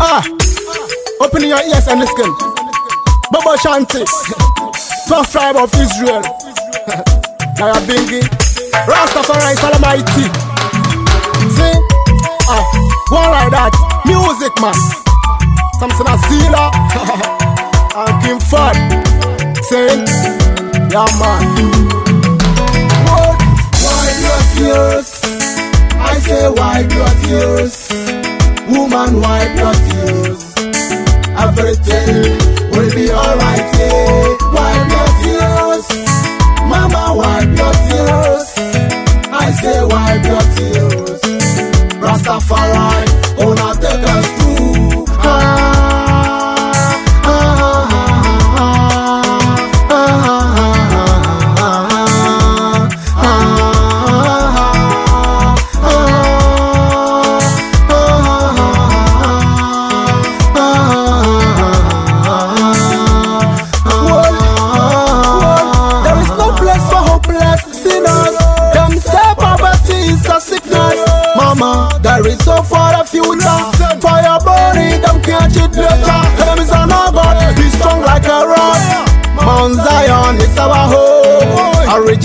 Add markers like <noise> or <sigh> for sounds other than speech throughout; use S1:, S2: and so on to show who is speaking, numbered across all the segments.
S1: Ah, opening your ears and listen. Bobo Shanti, 12th tribe of Israel. <laughs> Nyabinghi, Rastafari is Almighty. See, ah, one like that. Music man. Samson Azila <laughs> and Kim Ford. Saying, yeah man. What?
S2: Wipe your tears. I say wipe your tears. Wipe your tears. Everything will be alright. Yeah. Wipe your tears. Mama, wipe your tears. I say wipe your tears. Rastafari,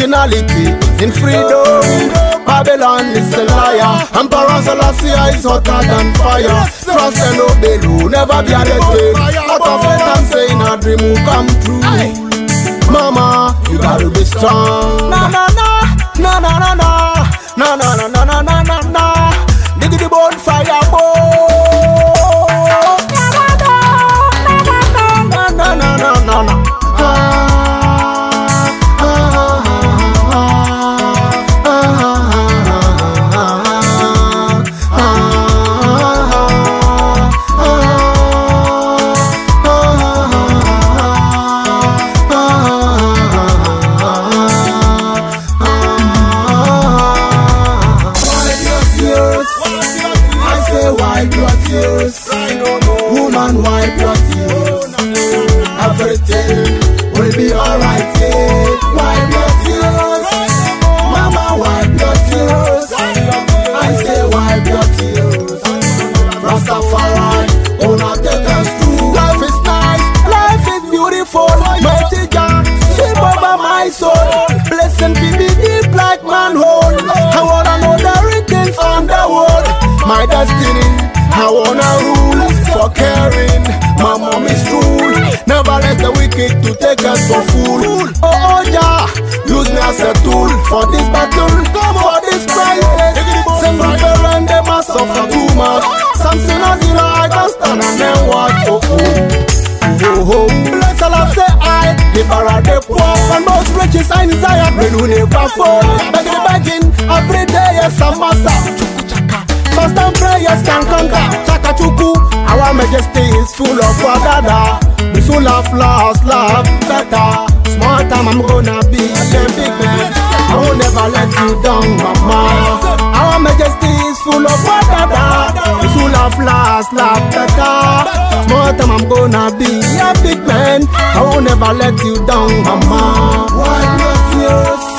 S1: Originality in freedom. Babylon is a liar. Emperor Selassie is hotter than fire. Trust and obey, rule, never be a dead Out of it, I'm saying a dream will come true. Mama, you gotta be strong.
S2: Wipe your tears, Woman, Wipe your tears. Everything will be alright. Yeah.
S1: For this battle, for this crisis. Single parent, they must suffer too much. As you know, I can stand and then watch. Oh, oh. Oh, oh. Bless all of say I, liberate the poor, and most riches I desire, bring who never fall. Begging, begging, every day is a master. And prayers can conquer. Chaka chuku, our majesty is full of wadada. We full of lost love, better. Small time I'm gonna be better. Small time I'm gonna be a big man. I will never let you down, mama.
S2: Wipe your tears.